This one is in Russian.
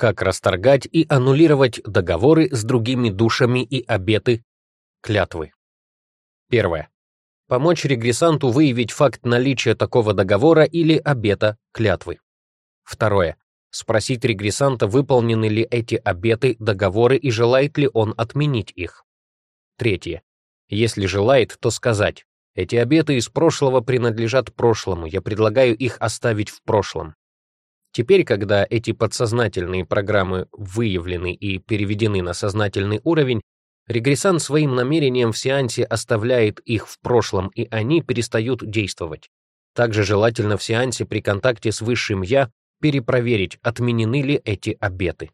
как расторгать и аннулировать договоры с другими душами и обеты, клятвы. Первое. Помочь регрессанту выявить факт наличия такого договора или обета, клятвы. Второе. Спросить регрессанта, выполнены ли эти обеты, договоры и желает ли он отменить их. Третье. Если желает, то сказать, эти обеты из прошлого принадлежат прошлому, я предлагаю их оставить в прошлом. Теперь, когда эти подсознательные программы выявлены и переведены на сознательный уровень, регрессан своим намерением в сеансе оставляет их в прошлом, и они перестают действовать. Также желательно в сеансе при контакте с высшим «я» перепроверить, отменены ли эти обеты.